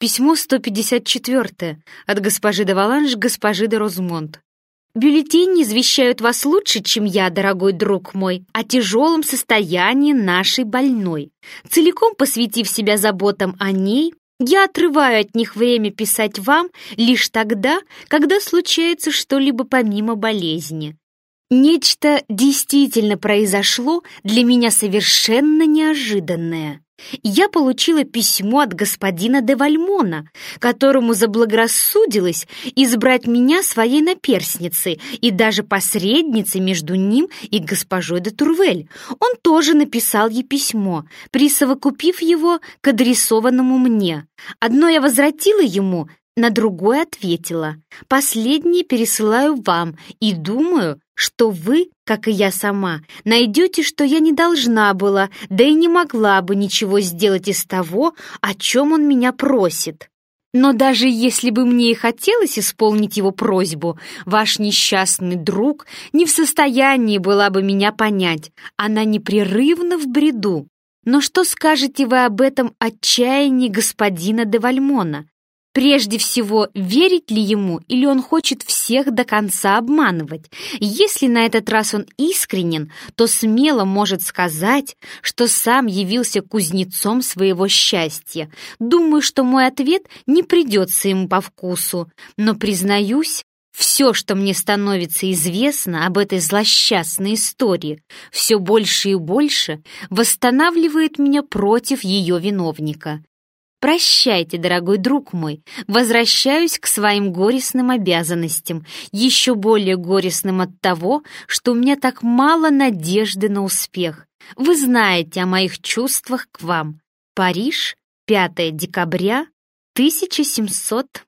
Письмо 154 от госпожи де Валанж госпожи де Розмонт. Бюллетени извещают вас лучше, чем я, дорогой друг мой, о тяжелом состоянии нашей больной. Целиком посвятив себя заботам о ней, я отрываю от них время писать вам лишь тогда, когда случается что-либо помимо болезни. Нечто действительно произошло для меня совершенно неожиданное я получила письмо от господина де Вальмона, которому заблагорассудилось избрать меня своей наперсницей и даже посредницей между ним и госпожой де Турвель. Он тоже написал ей письмо, присовокупив его к адресованному мне. Одно я возвратила ему, на другое ответила. Последнее пересылаю вам и думаю, что вы, как и я сама, найдете, что я не должна была, да и не могла бы ничего сделать из того, о чем он меня просит. Но даже если бы мне и хотелось исполнить его просьбу, ваш несчастный друг не в состоянии была бы меня понять. Она непрерывно в бреду. Но что скажете вы об этом отчаянии господина де Вальмона? Прежде всего, верить ли ему или он хочет всех до конца обманывать? Если на этот раз он искренен, то смело может сказать, что сам явился кузнецом своего счастья. Думаю, что мой ответ не придется ему по вкусу, но, признаюсь, все, что мне становится известно об этой злосчастной истории, все больше и больше восстанавливает меня против ее виновника. Прощайте, дорогой друг мой, возвращаюсь к своим горестным обязанностям, еще более горестным от того, что у меня так мало надежды на успех. Вы знаете о моих чувствах к вам. Париж, 5 декабря 1700